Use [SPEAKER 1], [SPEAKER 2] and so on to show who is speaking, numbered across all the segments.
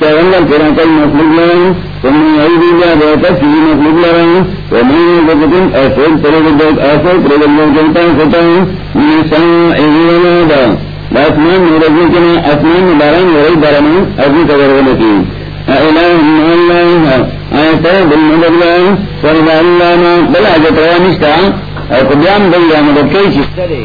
[SPEAKER 1] پیغمبر پورا کئی مخلوق تم نے یہی بھی لیا مخلوق ایسے ایسے لوگ جنتا ہوں ہوتا ہوں، میں سن آسمان میں کے میں، آسمان میں بارہ میں وہی بارہ میں ابھی خبر ہو لیتی بلا جو نشتا اور قدام بل مدد کئی چیز کرے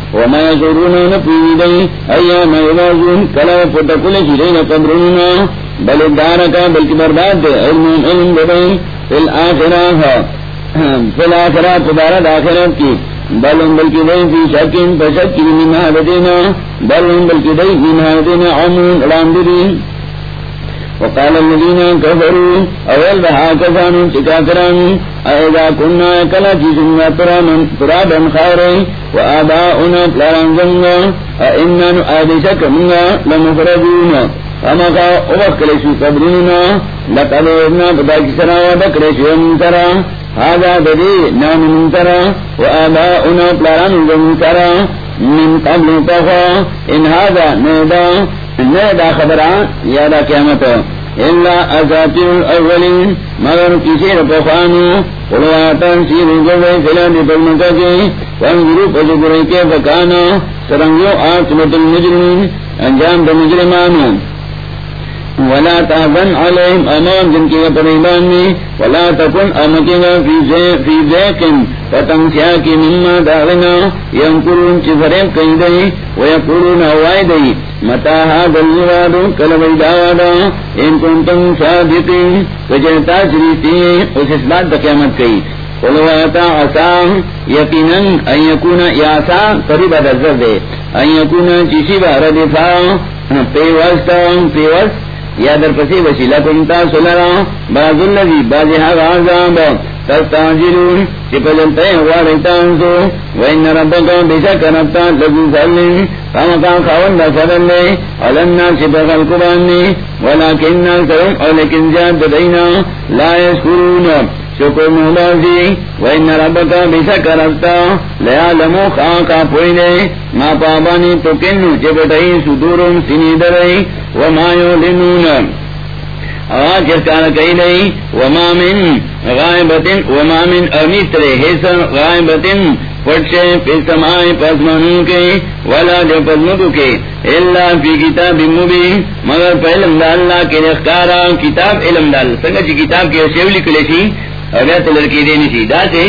[SPEAKER 1] وما يشعرون نفي دي أيام يبازون كلا فتكل شرين قبرنا بل الدارك بل كبرداد علم علم بدي في الآخرة في الآخرة تبارد آخرت کی بل ان بلکی دئی فی شکن فشکی من هادتنا بل ان بلکی دئی من هادتنا عمون وقال الذين كفروا اول بها كفانوا تكاكران اذا كنا كلا جسمنا تراما ترابا خيرا، وآباؤنا تلارا زنغا ائنا نؤادشك منا لمفردون. فما قا اوكلشو قبرنا لقد ابنا فتاك سرا وبكرشو منترا هذا بدي نام منترا وآباؤنا تلارا زنغا من قبل طفا ان هذا نيدا دا خبران یادا قیامت اللہ الاولین مگر کسی رفخانو قلواتا سیرو گوئے فلان پلمکا کے وانگرو پجگرے کے بکانا المجرمین. انجام دا مجرمانو ولا تحزن عليهم امام جن کی پریبان میں، ولا تکن امکنا فی ذیکن فتنسیا کی مما داغنا ینکرون چی فریب کئی دئی ویقولون اوائی دئی متا هذا الوعد کل ویداوادا ان کنتم صادقین. وجہتا شریفی اس اس بات دا قیامت کئی. قلواتا عصا یقینا ان یکونا یا عصا قریبا دا زر ان یکونا چیسی با ردفا پیوستا پیوست یا در پسی وسیلہ کنتا سلرا. باز اللذی بازی حق عذاب تستاجرون چی پجلتا ہے وارتان سو وین ربکا لگو خاون دا سرن لے زیاد دینا لا یسکرون شکر وین ربکا ربتا لیا لمو خاقا پوئنے. ما پابانی تو کنو، چی بٹائی سنی درئی، وما يعلنون آج کار کئی نہیں، وما من غائبت وما من امیتر حسن غائبت پٹشے پی سمائے پسمانوں کے، ولا جو پسمکو کے اللہ فی کتاب مبین مگر پہ علم دا اللہ کے اخکارا کتاب علم دال سنگا چی کتاب کے شیولی کلیشی اگر لڑکی دینی سی دا سے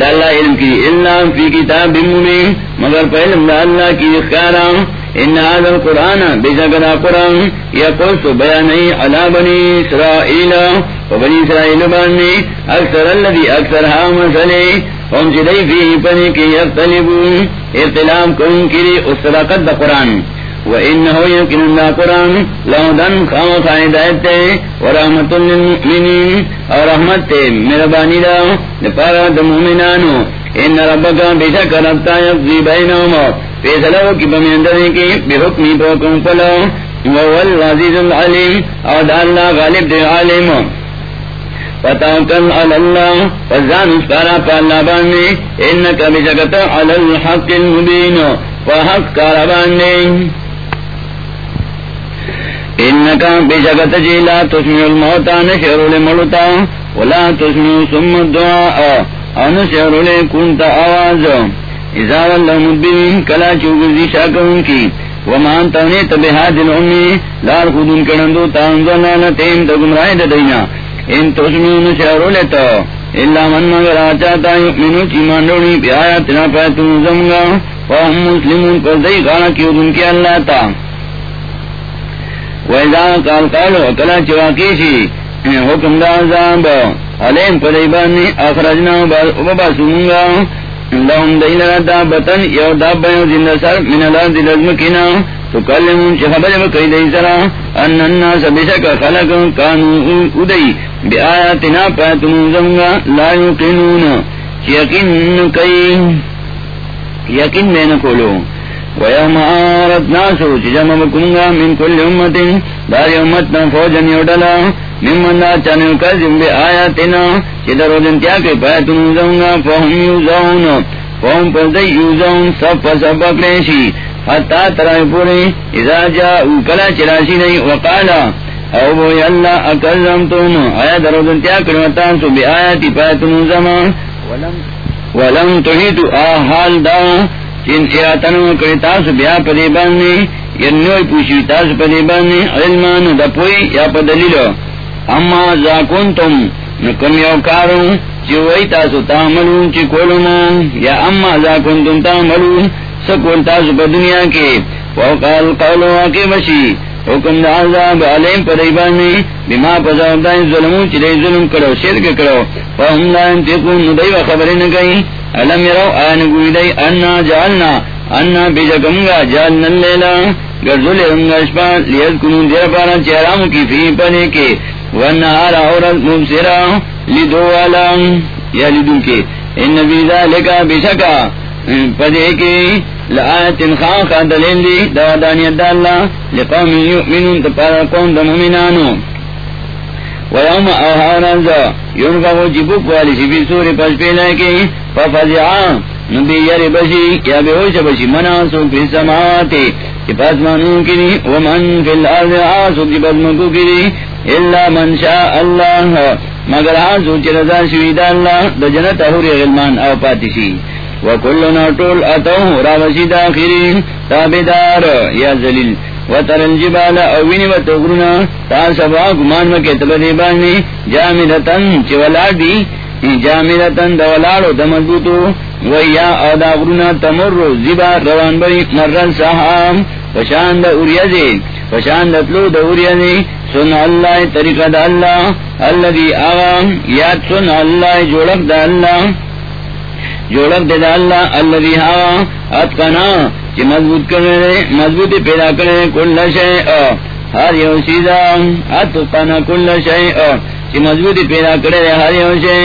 [SPEAKER 1] دا اللہ علم کی اللہ فی کتاب مبین۔ مگر پہ دا اللہ کی اخکارا ان هذا القرآن بذكر قرآن۔ يقص بياني على بني إسرائيل وبني إسرائيل باني أكثر الذي أكثرها مثلي هم جدي فيه فنك يختلفون اختلاف كن كري أسرقت بقرآن وإنه يمكن الله قرآن لو دن خام خائدائت ورحمة للمؤمنين ورحمة مرباني لا لپارا دمومنانو ان ربکا بیشک ربتا یقضی بینہم فیصلہ کی بمیندنے کی بحکمی پوکم پلو وہو العزیز العلیم اور دا اللہ غالب دے عالم اللہ فزان اسکارا پا انکا بشکتا جیلا تسمی الموتا نشعر لملتا ولا تسمی سم الدعاء ان شہرولے کنتا آواز. ازار اللہ مدبین کلا چوگزی شاکرون کی ومان تانے تبہاد الامی لار خودن کرندو تانزونا نتیم تا گمراہ دا دینا ان تسمیون شہرولے تا اللہ من مگر آچاتا یؤمنو چیمان روڑی پی آیاتنا پیتون زمگا وهم مسلمون پر دی غانا کیو دن کی اللہ تا. ویزا کال کالو کلا چواکیشی حکم دا عذاب علیم پریبانی اخرجنا باسمونگا لهم دیلنا دابتن یو دابا یو زندہ سر من اللہ دلزمکینا تو کل خبر کئی دئی سرا ان الناس سبشک خلق کانو ادئی بی آیاتنا پاتنو زنگا لا یقنون یقین کئی یقین میں نکولو ویوم آرت ناسو چی جمع بکنگا من کل امت داری امتنا فوجن یوڈلا من دا چانو کذب بی آیاتنا چی در روزن کئی فهم فهم پزدی سب ترائی پوری جا چراشی وقالا او بوئی اللہ اکرم تم آیا درودن تیا کرمتان سو بی آیاتی پایتن زمان ولم تحیتو آحال دا چین اراتنو کری تاسو بیا پدی باننی ینوی پوشی تاسو پدی باننی علمان دا پوئی یا پا دلیلو. اما زاکون تم نکم یو کارو، چی تاسو تاملون چی کولونا یا اما زاکون تم تاملون سکول تاسو پا دنیا کے وقال قولو واقع بشی حکم دا عذاب علیم پر ایبانی بما پزاو دائیں ظلمو چی دائی ظلم کرو، شرک کرو. فهم لا انتقون ندائی و خبری نگئی. علم یرو، آن گوی دائی انا جعلنا. انا بیجکمگا جعلنا اللیلا گرزولی رنگا شپا لیت کنون دیر پارا چہرام کی فی پنے کے ونہارا عورت مبسرا لیدو والا، یا لیدو کے ان بیزا لکا بشکا پدے کے لآیتن خان خان دلیل دی دانیت دا اللہ، لقوم یؤمنون تپارا قوم دا ممنانو ویوم جبوک والی سوری پس پیلے کی ففزعا نبی یر بشی، یا بیوش بشی، مناسو فی سماواتی پاس کری ومن فی الارض آسو چی پاس مکو کری اللہ من شاء اللہ. مگر آسو چی رضا شوید اللہ، دا جنت حوری غلمان او پاتشی وکلنا طول اتوه راوشی داخرین تابدار. یا زلیل و وتر الجبال اوینی وتغرنا تاسبا گمان مکے تبدی بانی. جامدتن چولادی جامدتن دولارو دمضبوطو. ویا او داغرنا تمر زبا روان بری مرن سحام پشاند اوریزی. پشاند تلو دا اوریزی. سن اللہ طریقہ دا اللہ. اللہ دی آغام یاد سن اللہ جوڑک دا اللہ. جوڑک دے دا اللہ اللہ ہوا اتکنا چی مضبوط کرنے مضبوط پیدا کرنے کل شے ہر یو سیدھا اتکنا کل شے چی مضبوط پیدا کرنے ہر یو شے۔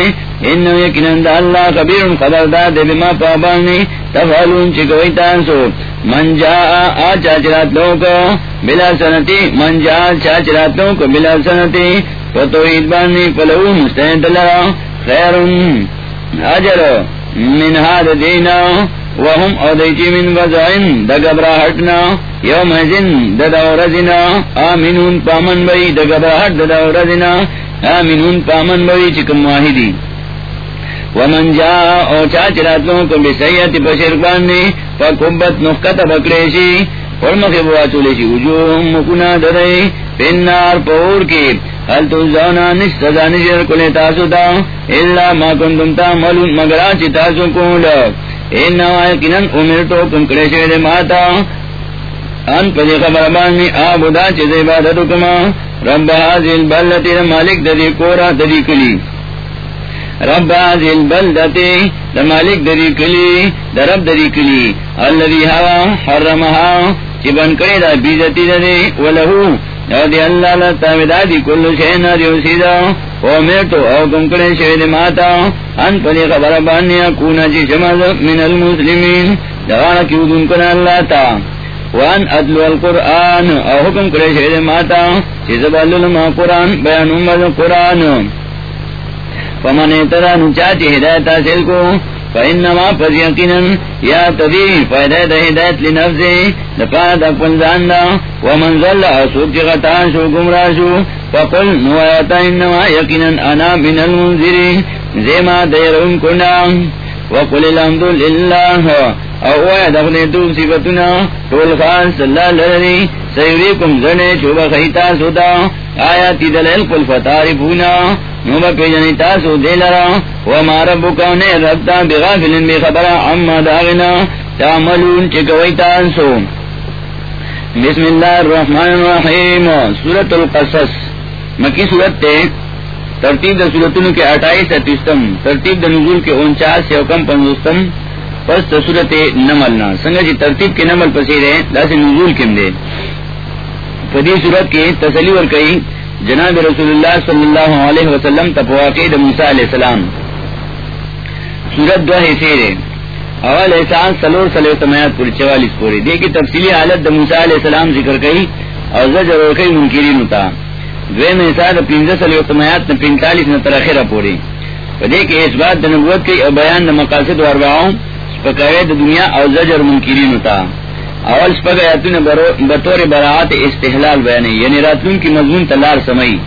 [SPEAKER 1] انہو یکنن دا اللہ کبیر خبردار دے بما پابانی تفعلون چی کوئی تانسو۔ من جا آچا چرات لوکو بلا سنتی، من جا چاچرات لوکو بلا سنتی۔ فتوحید بانی پلو مستند لرا خیرن اجر من هاد دینا وهم اودیچی من وزعن دا گبراہٹنا یوم ازن دا دورزنا آمینون پامن بئی دا گبراہٹ دا دورزنا آمینون پامن بئی چکم واحدی. ومن جا او چاچراتوں کو بسیعت پشرکان نے فکبت نخکت بکریشی فرمخی بواتولیشی وجوہم مکنا درئی پینار پور کی حل تو زونا نش سزا نشر کلے تاسو دا اللہ ما کنتم تا ملون مگرا چی تاسو کول۔ اینا کنن امرتو کم کڑے شوید ماتا۔ ان پدی خبر بانی آبودا چی زیبادتو کما۔ رب حاضر بلتی مالک ددی کورا ددی کلی۔ رب حاضر بلدتی دا مالک ددی کلی، دا رب ددی کلی۔ اللذی حرمها چی بن کڑی دا بیزتی ددی ولہو دی اللہ لتا دی کل شین دیو سیدا او میرتو او کنکڑے شوید ماتا. ان پلی خبر بانی اکونا چی جی شمد من المسلمین. دوانا کیو دن کنا اللہ تا. وان ادلو القرآن. او حکم کرے شوید ماتا. چی زبال لما قرآن بیان امد قرآن. فمن اتران چاچی ہدایتا سل کو. فإنما پس یقینا یا تدی فائدہ دا ہدایت لنفسے دپا دا ومن ظل أسوك چی غطان شو گمرا فقل نوايتا إنما یقینا أنا من المنذرين زي ما دیرون كنا وقل الحمد لله او اویا تو صفتنا طول خاص اللہ لرنی سیوریکم زنے چوبا خیتا سودا دلیل قل پیجنی تاسو دے لرا، وما ربکا نے ربتا بے عما داغنا، تعملون چکوئی تاسو۔ بسم اللہ الرحمن الرحیم، سورة القصص۔ مکی سورت تے، ترتیب دا سورتنو کے اٹھائیس اٹھائیسم ترتیب دا نزول کے انچاس سے حکم پنزوستم۔ پس صورت نمل نملنا سنگا جی ترتیب کے نمل پسیر ہے داس نزول کم دے۔ پدی صورت کی تسلی اور کئی، جناب رسول اللہ صلی اللہ علیہ وسلم تپواقع موسیٰ علیہ السلام۔ سورت دو حصے رے اول احسان سلور سلو تمیات پوری، چوالیس پوری۔ دے کی تفصیلی حالت موسیٰ علیہ السلام ذکر کئی اور زجر اور کئی منکرین ہوتا۔ دوے میں احسان پینزہ سلو تمیات نے پینتالیس نے تراخیر پوری۔ دے کے اس بات نبوت کی بیان دا مقاصد و اربعوں دا دنیا او زجر منکرین ہوتا اول سپکایاتون بطور براعات استحلال بیانی. یعنی راتون کی مضمون تلار سمئی.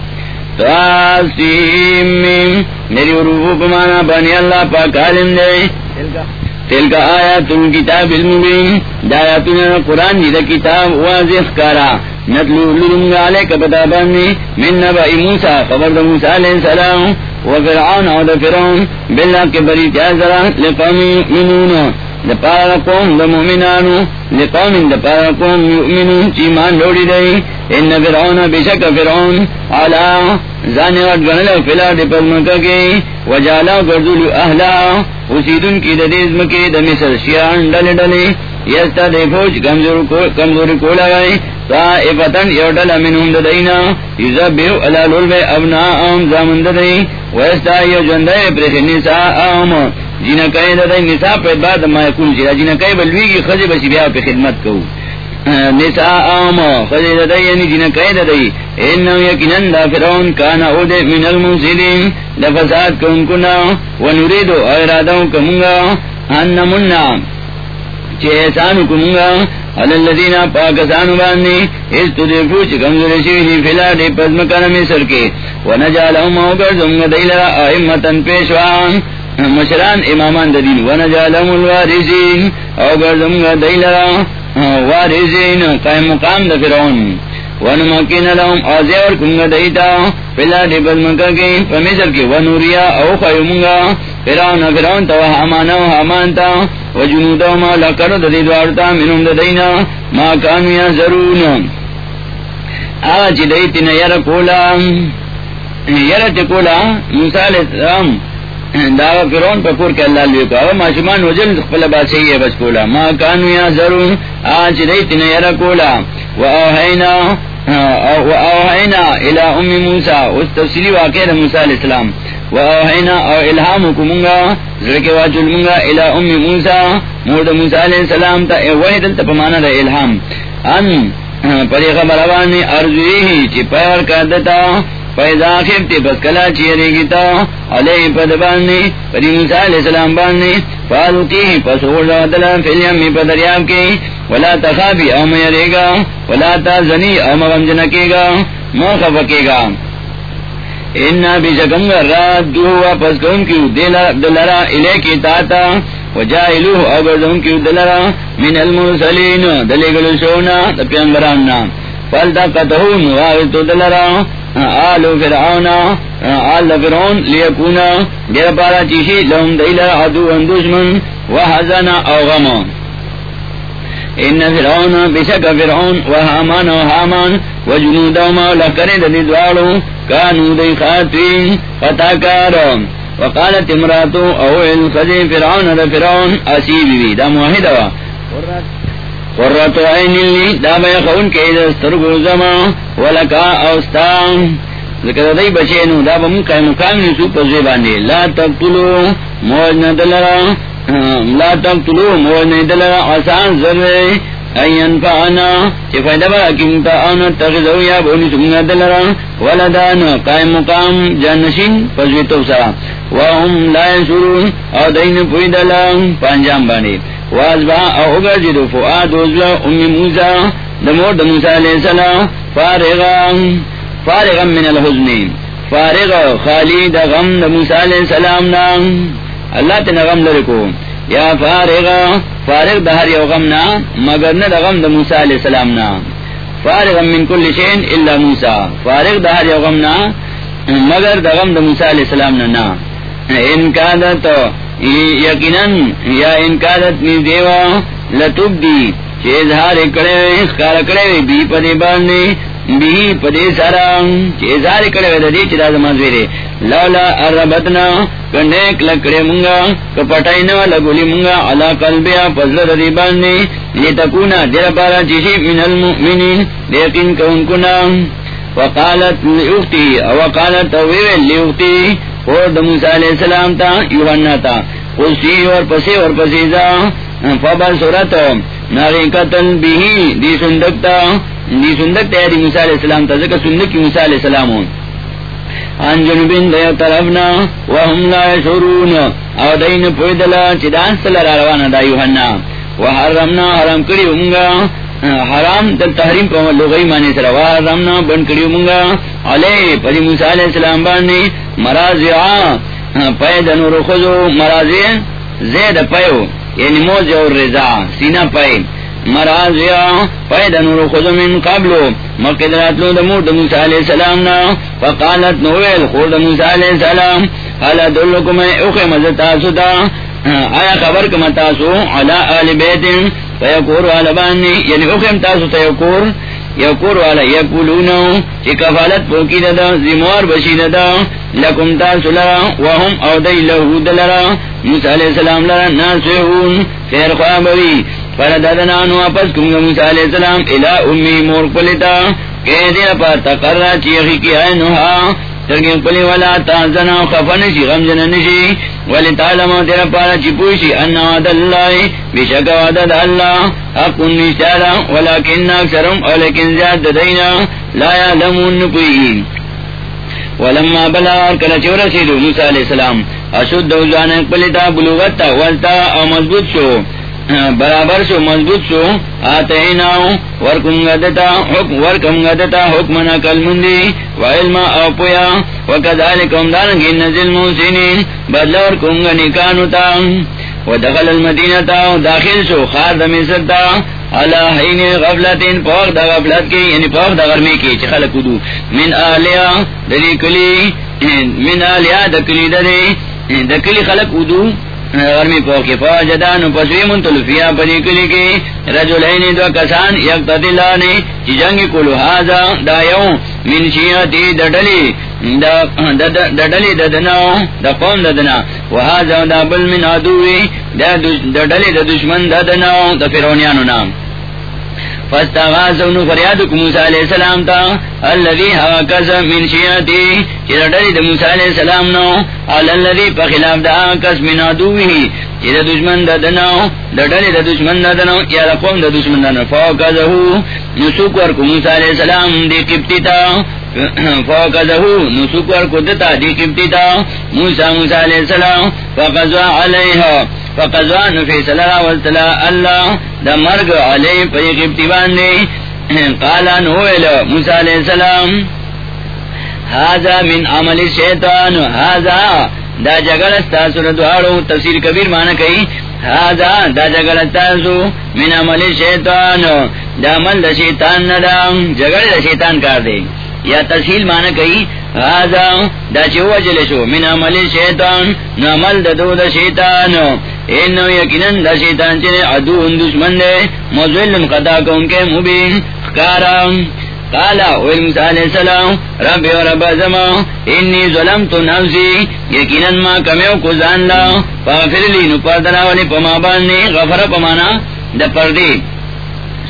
[SPEAKER 1] تاسیم میری عروفو کمانا بانی اللہ پاک عالم دے. تل کا آیا تم کتاب المبین دایاتون قرآن جی دا کتاب واضح کارا. نتلو لرنگا علیک پتا من نبائی موسیٰ خبر دا موسیٰ علیہ السلام وفرعون او دا فرعون کے بری تیازرا لقوم یؤمنون دا پارا قوم دا لقوم دا پارا قوم یؤمنون چیمان لوڑی ان فرعون بشک فرعون علا زانی فلا دی پزمکا کی وجالا گردولو اہلا. اسیدن کی دا دیزم کی دا مصر شیان ڈلی ڈلی یستا دے فوج کمزوری کو لگائی تا افتن یوٹل منہم ددینا یزبیو علا لولبے ابنا آم زامن ددئی ویستا یو جندے پرخ نساء آم جینا کئی ددئی، نساء پید بعد ما یکون چیرا جینا کئی بلوی کی خضی بسی بیا پہ خدمت کو۔ نساء آم خضی ددئی یعنی جینا کئی ددئی۔ انہو یکنن دا فرعون کانا او دے من الموسیدین لفساد کن کنا ونوریدو ایرادو کمونگا انمنا چی احسان کمونگا الذین پاکستان باندې اس تو دې کمزور شي دی فلا دې پزم کړه سر کې ونجالهم او ګرځم دیلا ائمتن پیشوان۔ مشران امامان د دین ونجالهم الوارثین او ګرځم دیلا وارثین قائم مقام د فرعون۔ ونمکن لهم آزیور کنگا دیتا۔ فلا دی بزمکا کی فمیسر کی ونوریا او خیمگا خیمونگا فراؤن فراؤن تا وحامانا وحامان تا وجنودا ما لکر دا دی دوارتا منم دا دینا ما کانویا ضرون آغا چی دیتی نیر کولا یر چکولا موسیٰ علیہ السلام داوا فرون پکور کے اللہ لیو کا معاشمان وجل خپل باسی ہے بس کولا، ما کانو یا ضرور آج دیت نیرا کولا، و اوہینا و اوہینا الى ام موسیٰ، اس تفصیلی واقع دا موسیٰ علیہ السلام. و او الہام حکمونگا ذرک واجل منگا الى ام موسیٰ، مورد موسیٰ علیہ السلام تا وحی دلتا پمانا دا الہام۔ ان پری خبر آوانی ارزوی چی پیور کردتا پیدا خفتی بس کلا چیرے گی تا علیہ پد باننی پری موسیٰ علیہ السلام باننی فالوکی پس اوڑا دلا فیلیمی پا دریاب کی، ولا تخابی او میرے گا ولا تا زنی او مغمجنکے گا موخفکے گا انا بشکم رات دو واپس کون کیو دلرا الے کی تاتا، وجائلوه او گردون کیو دلرا من المرسلین دلگلو شونا دپیانبراننا فالتقتهون واغتو دلرا آلو فرعون آل فرعون لیکونا دیر پارا چیشی لهم دیلر عدو دشمن وحزن او غم ان فرعون، بشک فرعون وحامان وحامان وجنودهما لکرد دی دوارو کانو دی خاطرین فتاکار وقالت امراتو او الخزی فرعون دا فرعون اسیبی بی دا موحد وا. قررت عین لی. دا بے خون کے دسترگو زما. ولکا اوستان ذکر دای بچینو دا بم کای مقام نسو پزے باندې لا تقتلو موج ندلرا. لا تقتلو موج ندلرا. آسان زره این فانا چی فائدہ برا کمتا آنا یا دلرا ولدان قائم مقام جانشین پزوی توسرا. وهم لا ينصرون او دین پوی پانجام باندې وازبا او گرجدو فؤاد وزلا ام موسا دمور دا موسیٰ علیہ السلام، فارغا فارغا من الحزن. فارغا خالی دا غم دا موسیٰ علیہ السلام نا اللہ تینا غم لرکو. یا فارغا فارغ دا ہر یو غم نا مگر نا دا غم دا موسیٰ علیہ السلام نا فارغا من کل شین الا موسیٰ. فارغ دا ہر یو غم نا مگر دا غم دا موسیٰ علیہ السلام نا نا انکادت یقیناً، یا انکادت نی دیوا لتب دی چیز ہارے کڑے ہار اکڑے اخکار اکڑے بی پدی باندی بھی پدے سارا چیزار کڑے وے دی چدا زمان زیرے لولا اربتنا کنیک لکڑے منگا کپٹائی نو لگولی منگا علا قلبیا فضل دی باندے۔ لیتکونا دیر پارا چیشی من المؤمنین، لیقین کون کنا۔ وقالت لیوختی وقالت اویوے لیوختی اور دموسیٰ علیہ السلام تا، یوحنا تا۔ قلسی اور پسی اور پسیزا فبر صورت ناری قتل بھی دی سندکتا دی سندکتا ہے دی موسیٰ علیہ السلام تا ذکر سندک کی موسیٰ علیہ السلام ہوں ان جنوبین دیا طرفنا وهم لا شرون او دین پویدلا چی چدان سل راروانا دا یوحنا۔ وحرمنا حرم کری امگا حرام دل تحریم پا لغی مانی سر وحرمنا بن کری امگا علی پدی موسیٰ علیہ السلام بانی مرازعا پیدن و رخضو مرازع زید پیو یعنی موز اور رضا سینہ پائے مرازیا پیدا نور خود من قبلو مقدرات لو دمور دموسیٰ علیہ السلام نا، فقالت نویل خور دموسیٰ علیہ السلام حالا دلکو میں اخی مزتاسو دا؟ آیا خبر کم تاسو؟ علا آل بیتن فیکور والا بانی یعنی اخیم تاسو تیکور یکور والا یکولونو، چی کفالت پوکی دادا زموار بشی دادا، لکم تاسو لرا، وهم او دی لہو دلرا، موسیٰ علیہ السلام لرا ناسوہون خیر خوابوی پر دادنا نو اپس کنگا موسیٰ علیہ السلام الہ امی مور پلیتا کہہ دیا پا تقرر چیخی کی ہے نوہا ترگیم پلی والا تازنا خفنشی غمجننشی ولی تعلم تیرا پارا چی پوشی، انا وعد اللہ، بشک وعد اللہ، حق نشتارا ولیکن اکثرم، ولیکن زیاد دینا، لا یعلمون نپوئی ولما بلا کلا چورا سیدو موسیٰ علیہ السلام، اشد دوزان پلیتا بلوغتا والتا او مضبوط شو۔ برابر سو مضبوط سو آتے ورکم گدتا، حکم ورکم گدتا حکم نقل مندی و علم او پویا وکذالکم دارنگی نزل موسینین بدلور کنگا نکانو تا و دخل المدینہ تا داخل سو خار دمیسر تا علا حین غفلتین، پاک دا غفلت کی یعنی پاک دا غرمی کی، چی خلق دو. من آلیا دلی کلی، من آلیا دکلی دلی دکلی خلق دو. غرمی پوکی فوجدان پسوی منتلفیا پدی کلی کی رجلین دو کسان یک تدلانی چی جنگی کلو حازا دا یو من شیعتی دڈلی دڈلی ددنا دا قوم ددنا وحازا دا بل من عدوی دا دڈلی دا دشمن ددنا دا فرونیانو نام فاستغاثوا فریاد موسی علیہ السلام تا الذي من د موسی علیہ السلام نو علی الذي فخلاف دا کس من عدوه دشمن د د دشمن یا قوم د دشمن نسوک ور موسی علیہ السلام دی تا. نسوک ور کو دتا دی تا. موسی موسی علیہ السلام علیها اللہ دا مرگ علی پی قبطی باندے قالا نویل موسیٰ علیہ السلام حاضا من عمل الشیطان حاضا دا جگل استاسو ردوارو تفسیر کبیر مانا کئی۔ حاضا دا جگل استاسو من عمل الشیطان، دا عمل دا شیطان ندا جگل دا شیطان کار دے۔ یا تفصیل مانا کئی حاضا دا چو وجلشو من عمل الشیطان، نو عمل دا دو دا شیطان۔ اینو یقیناً دا شیطان چلے عدو ان دشمن دے مزولن قطع کون کے مبین خکارا قالا اویل موسیٰ علیہ السلام رب و رب زمان انی ظلمت نفسی، یقیناً ما کمیو کو زان لا۔ فاغفر لی، نو پردنا والی پما باننی غفر پمانا دا پردی۔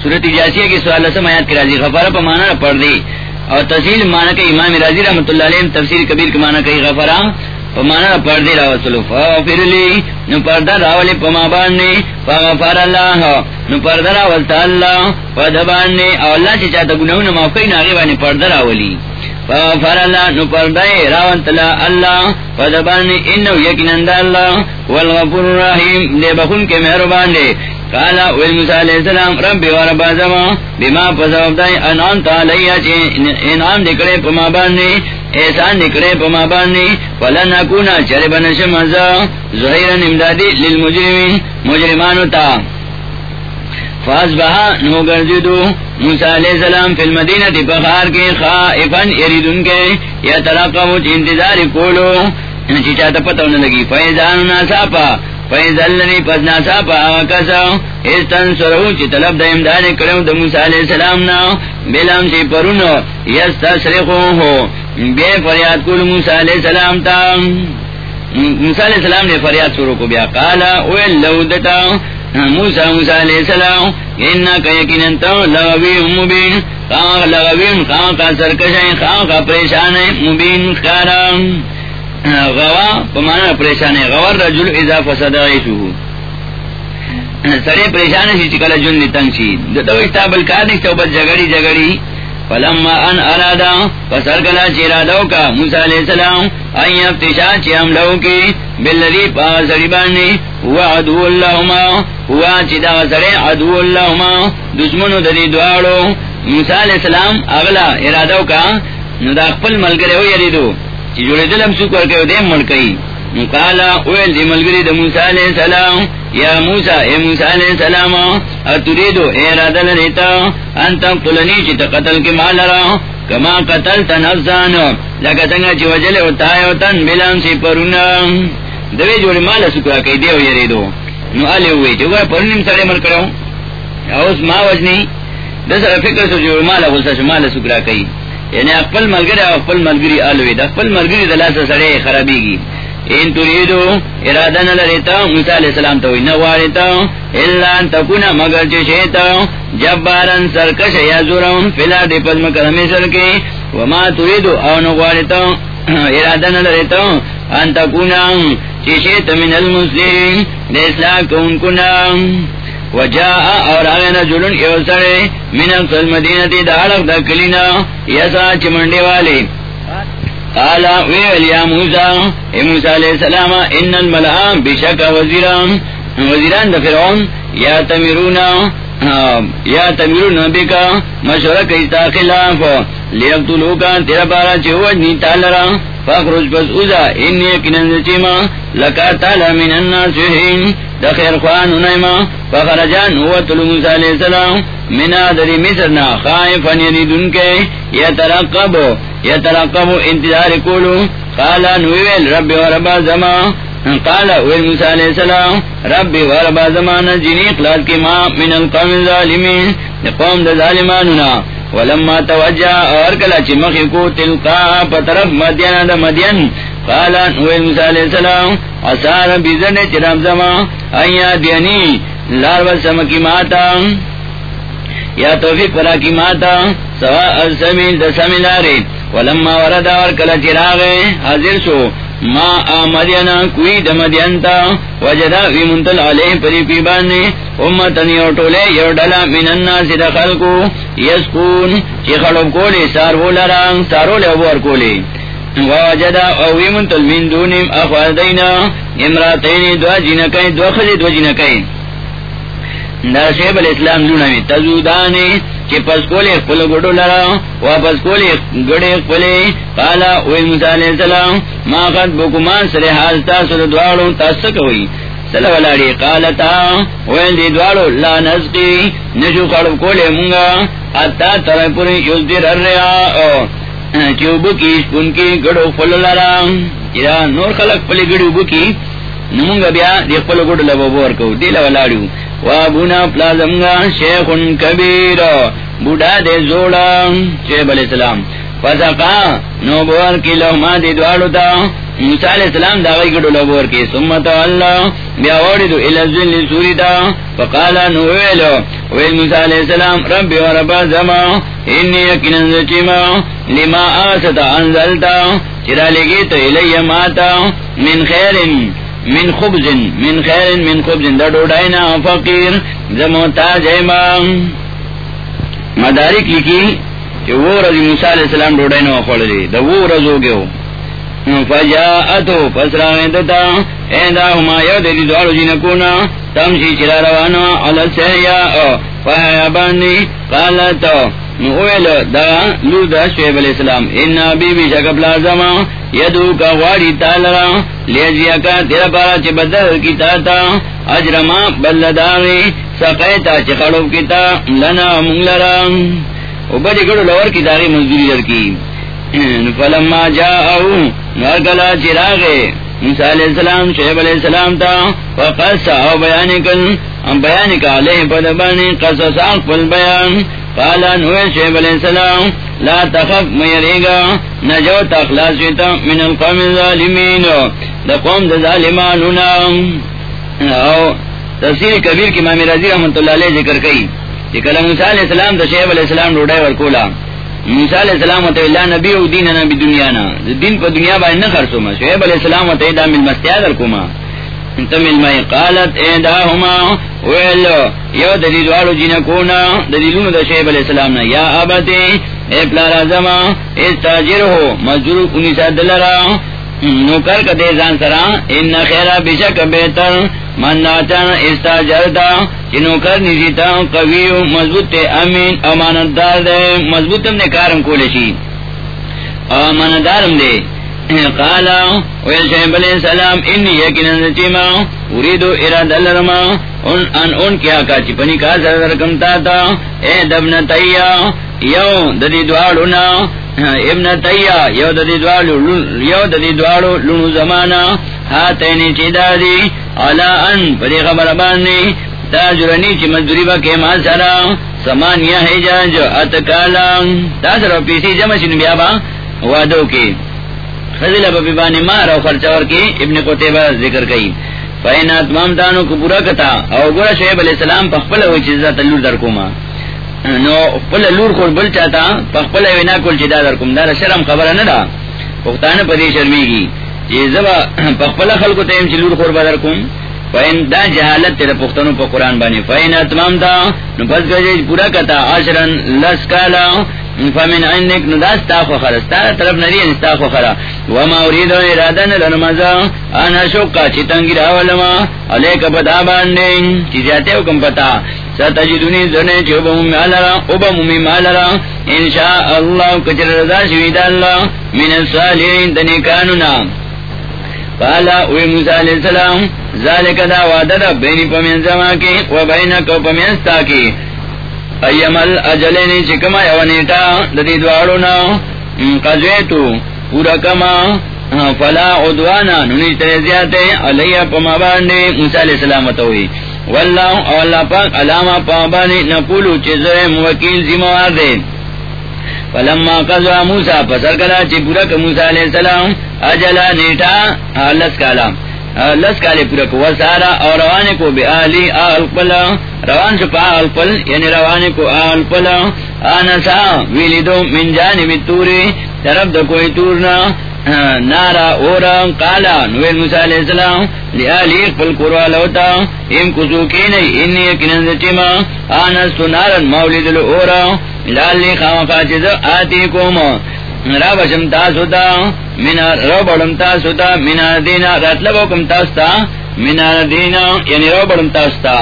[SPEAKER 1] سورت جاسیہ کی سوال لسم آیات کی رازی غفر پمانا دا پردی۔ اور تفصیل مانا کہ امام رازی رحمت اللہ علیہ، تفسیر کبیر کے مانا کہ غفران پمانا پردی راوسلو فاغفر لی نو پردہ راولی پما باننی. فاغفر اللہ، نو پردہ راولتا اللہ. فدباننی او اللہ چی چاہتا گناہونا موقعی ناغی بانی پردہ راولی. فاغفر اللہ نو پردہ راولتا اللہ فدباننی انو یکنند اللہ. والغفر الرحیم. دے بخون کے مہربان دے. قالا ویل موسیٰ علیہ السلام، ربی و رب آزما بما پسوب دائی انعام تالیہ چی. انعام دکڑے پما باننی احسان نکڑے پما باننی فلن اکونا چرے بنشم ازا زہیرن امدادی للمجرمین. مجرمانو تا. فاس بہا نو گرجدو موسیٰ علیہ السلام فی المدینہ تی پخار کے خائفن یریدن کے یا ترقبو چی انتظار کولو۔ چی چاہتا پتہ ہونے لگی فیضان ناسا پا فیضلنی پسنا سا پا آغا کسا استن سرہو چی طلب دا امداد کرو دا موسیٰ علیہ السلام نا، بلام سی پرونو یستا سرخو ہو۔ بے فریاد کل موسیٰ علیہ السلام تا۔ موسیٰ علیہ السلام نے فریاد سرو کو بیا، قالا اویل لو موسا موسا علیہ السلام انہا کا یقین لغوی مبین خواہ لغوی کہاں کا سرکش ہے کہاں کا پریشان ہے مبین. خیارم غوا پمانا پریشان ہے غور رجل اذا فسد عیشو سڑے پریشان ہے چکل جن تنگ سی دو اکتاب الکار نکتا بس جگڑی جگڑی فلما ان ارادا فسر کلا چیرادو کا موسیٰ علیہ السلام این افتشا چی ہم لہو کی بلدی پا سڑی ہوا عدو اللہما، ہوا چی دا سڑے عدو اللہما، دشمنو دلی دوارو، موسیٰ علیہ السلام اغلا ارادو کا، نو دا خپل ملگرے ہو یریدو چی جوڑے دلم سکر کے دیم ملکئی قالا اویل دی ملگری دا موسیٰ علیہ السلام یا موسیٰ، اے موسیٰ علیہ السلام، اتریدو، اے ارادہ لریتا انتا قلنی چی تا قتل کی مال را کما قتل تا نفسانو لکا سنگا چی وجل اتایو تن بلان سی پرونا۔ دوی جوڑی مال سکرا کئی دیو یریدو۔ نو آلی ہوئی چی گوڑا پرونیم سڑے مل کرو۔ اوس ما وجنی دسر فکر سو جوڑی مال غلسا شو مال سکرا کئی۔ یعنی اقبل ملگری اقبل ملگری آلوی دا، اقبل ملگری دلاسا سڑے خرابی گی۔ ان تریدو ارادہ نہ لریتا موسیٰ علیہ السلام تو نوارتا اللہ ان تکونا، مگر چشیتا جبارن سرکش یا زورون فلا دی پزم کرمی سر کی، وما تریدو، او نوارتا ارادہ نہ لریتا ان تکونا چشیت من المسلم دی کون کنا وجاء اور آغینا جلن ایوسرے من اقصال مدینتی دا حلق یسا چمنڈی والی. قال ویل یا موسیٰ، اے موسیٰ علیہ السلام، ان الملعام بشک وزیران وزیران دا فرعون، یا تمیرون یا تمیرون بکا مشورہ کئیستا خلاف لیقتلوکا تیرا پارا چه وجنی تالرا، فاخرج پس اوزا، انی کنن چیما لکا تالا من الناسوحین دا خیر خوان نیما فخرجان وطلو موسیٰ علیہ السلام منا دری مصرنا خائفا یریدن کے یترقبو یترقب انتظار کولو. قالا نویل رب و ربا زما. قالا ویل موسیٰ علیہ السلام رب و ربا زمان جنی اخلاص کی ما من القوم الظالمین قوم دا ظالمانونا. ولما توجہ اور کلا چمخی کو تلقا پترف مدین دا مدین. قالا نویل موسیٰ علیہ السلام اصار بیزن چرام زما. ایا دینی، لار والسمکی ماتا. یا توفیق پرا کی ماتا. سوا السمیل دا سمیلاری ولما ورد اور کلا چراغ حاضر شو. ما آمدینا کوئی دا مدینتا وجدا وی منتل علیہ پری پیبانی امتن یو ٹولے یو ڈلا من الناس دا خلقو. یسکون چی خلق کولی سارو لران سارو لے ابور کولی. وجدا او وی منتل من دونیم اخوار دینا امراتین دو جنکای دو خلی دو جنکای دا شیب الاسلام لونوی تزودانی چی پس کولی اخپل گڑو واپس کولی گڑی اخپلی قالا اوی ما قد سر سر تاسک ہوئی قالتا دی لا نزقی نشو تر پوری الریا کی گڑو خپل نور خلق پلی گڑو بکی، نمونگا بیا دی خپل گڑو لبا بورکو دی لو وابونا پلازمگا شیخ کبیر. بوڑا دے زوڑا شیب علیہ السلام. فسقا نو بور کی لہما دی دوارو تا. موسیٰ علیہ السلام دا غی گڑو لبور کی. سمت اللہ بیا وردو الازل سوری تا. فقالا نو ویلو ویل موسیٰ علیہ السلام، ربی و ربا زما انی یکنن زچیما. لما آستا انزلتا. چرا لگیتو الی ماتا من خیرن من خبز من خیر من خبز دا ڈوڈائنا فقیر زموتا جیما مدارک لکی کہ وہ رضی موسیٰ علیہ السلام ڈوڈائنا وقوڑ دی، دا وہ رضو گئو فجاءتو فسراغین دتا ایندا ہما یو دی دوارو جنکونا تمشی چرا روانا علا علی السحیاء فحیابانی قالتو نویل دا لو دا شعیب علیہ السلام. ان بی بی شکب لازما یدو کا غواری تالرا لیجیا کا تیرا پارا چی بدر کی تاتا اجرما بلداغی سقیتا چی خڑوب کی تا لنا منگلرا او بڑی گڑو لور کی داغی مزدوری در کی. فلما جا جاؤ نرگلا چراغے موسیٰ علیہ السلام شعیب علیہ السلام تا وقصا او بیانی کل بیانی علیہ پدبانی قصصا قبل بیان. قالا نوے شعیب علیہ السلام، لا تخف میریگا نجو تخلاص ویتا من القوم الظالمین. دا قوم دا ظالمانونا. او تفسیر کبیر کی مامی رضی رحمت اللہ علیہ ذکر کئی کہ کل موسیٰ علیہ السلام دا شعیب علیہ السلام روڑای ورکولا. موسیٰ علیہ السلام وطا اللہ نبی و دین نبی دنیا نا. دین کو دنیا باید نخرسو ما شعیب علیہ السلام وطا دا مل مستیا در کما انتا مل قالت ایداہما ویلو یو دلیل والو جنکونا، دلیلون دا شعیب علیہ السلام نا، یا آباتی اے پلارا زما استاجر ہو، مزدور انیسا دلرا۔ نوکر کا دے زان سرا، ان خیرا بشک بہتر۔ من ناچن استاجرتا چنوکر نزیتا قوی مضبوط امین، امانت دار دے مضبوط نے کارم کو لشی امانت دارم دے۔ قالا ویل شہب علیہ السلام انی یقین چیما اریدو اراد اللرما ان ان ان کیا کا چپنی کا سر رکم تا تا اے دبن تیا یو ددی دوالونا، ابن تیا یو ددی دوالو یو ددی دوالو لونو زمانا ہاتینی چی دادی علا ان پدی خبر باننی تاجرنی چی مزدوری با کے کما سرا سمانیا حجاج اتکالا تاثر و پیسی جمع شنو بیابا وادو کی۔ خزل ابا بیبانی مار او خرچور کی ابن قطعبہ ذکر کئی. فین اتمام دانو کو پورا کتا. او گورا شعیب علیہ السلام پخپل ہوئی چیزا تلور در کوما. نو پل لور کول بل چاہتا پخپل وینا کول چیزا در کوم. دار شرم خبر ندا پختان پدی شرمی کی چیزا پخپل خلقو تیم چی لور کول بدر کوم. فین دا جہالت تیرا پختنو پا قرآن بانی. فین اتمام دا، نو پس گجی پورا کتا. عشرن لس کالا فمن عندك نداستا خخرا ستارا طرف ندی انستا یعنی خخرا وما اریدو ارادن لنمزا انا شوقا چی تنگی راولما علیک پتا باندین چی زیادے حکم پتا. ستجدونی زرنے چی اوبا ممی مالرا اوبا ممی مالرا انشاء اللہ کچر رضا شوید اللہ من الصالحین تنکانونا قالا اوی موسیٰ علیہ السلام، ذالک دا وعدد بینی پمین زما کی، و بینک و پمینستا کی. ایمل اجلینی چکما یونیتا ددی دوارو قضویتو پورا کما فلا عدوانا نونی تریزیاتے علیہ پما باندے موسیٰ علیہ السلامت ہوئی واللہ او اللہ پاک علامہ پما باندے نقولو چیزر موکیل زیموار دے فلما قضوا موسیٰ پسر کلا چی پورا کا موسیٰ علیہ السلام اجلا نیٹا لس کالا لس کالے پورا کو سارا اور روانے کو بے آلی آل پلا روان سے پا آل پل یعنی روانے کو آل پلا آنسا ویلی دو من جانب توری طرف دا کوئی تورنا نارا اورا، قالا نویل موسیٰ علیہ السلام لیالی اقبل قروا لوتا ام کسو کی نئی، انی اکنن زچیما آنستو نارن مولد لو اورا لالی خام خاچز آتی کوما را بشم تاسو تا، مینا رو بڑم تاسو تا، مینا دینا رتلب کم تاستا مینا دینا یعنی رو بڑم تاستا.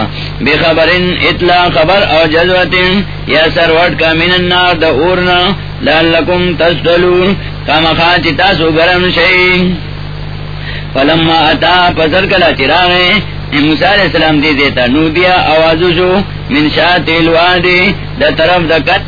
[SPEAKER 1] بے خبرن اطلاع، خبر او جذوتن یا سروٹ کا من النار، دا اورنا. لعلکم تسدلون کام خاچی تاسو گرم شئی. فلما اتا پسر کلا چراغے موسیٰ علیہ السلام دے دیتا نو دیا آوازو شو. من شاہ تیلوان دے دا طرف دا کت